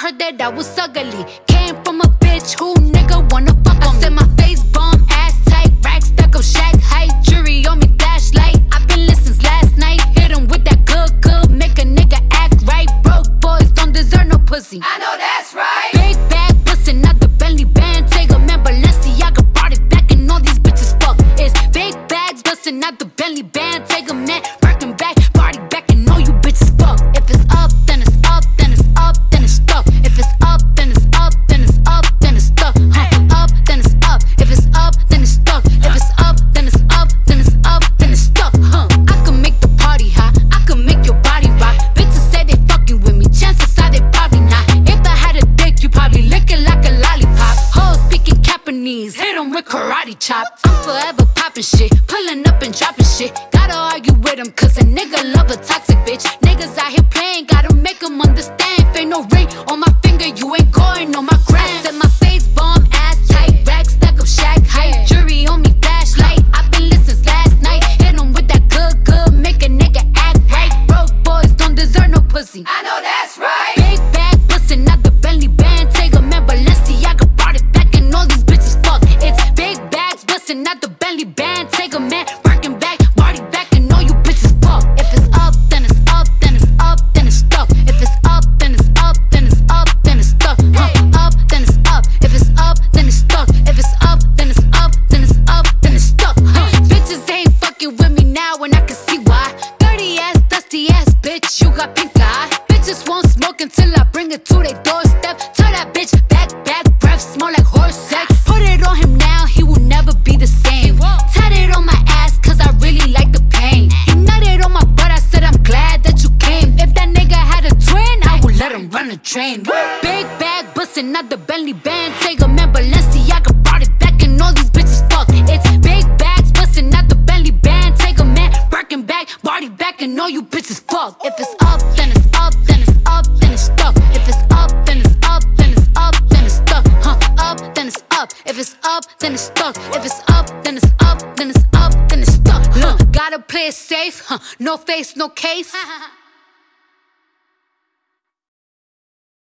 heard that I was ugly. Came from a bitch who nigga wanna fuck on I said my face bomb, ass tight, rack stack up Shaq height, jury on me flashlight. I've been listening since last night. Hit him with that good, good, make a nigga act right. Broke boys don't deserve no pussy. I know that's right. Big bag bustin' out the Bentley band. Take a man, Balenciaga brought it back, and all these bitches fuck. It's big bags bustin' out the Bentley band. Take Japanese, hit 'em with karate chops. I'm forever popping shit, pulling up and dropping shit. Gotta argue with 'em, cause a nigga love a toxic bitch. Niggas out here playing, gotta make make 'em understand. Ain't no bustin' out the Bentley band. Take a man, Birkin back, body back, and all you bitches fuck. If it's up, then it's up, then it's up, then it's stuck. If it's up, then it's up, then it's up, then it's stuck. Huh. Up, then it's up. If it's up, then it's stuck. If it's up, then it's up, then it's up, then it's stuck. Huh. Bitches ain't fucking with me now, and I can see why. Dirty ass, dusty ass bitch, you got pink the train. Big bag bustin' out the Bentley band. Take a man, Balenciaga brought it back, and all these bitches fuck. It's big bags bustin' out the Bentley band. Take a man, Birkin back, body back, and all you bitches fuck. If it's up, then it's up, then it's up, then it's stuck. If it's up, then it's up, then it's up, then it's stuck. Huh, up, then it's up. If it's up, then it's stuck. If it's up, then it's up, then it's up, then it's stuck. Huh, gotta play it safe, huh? No face, no case.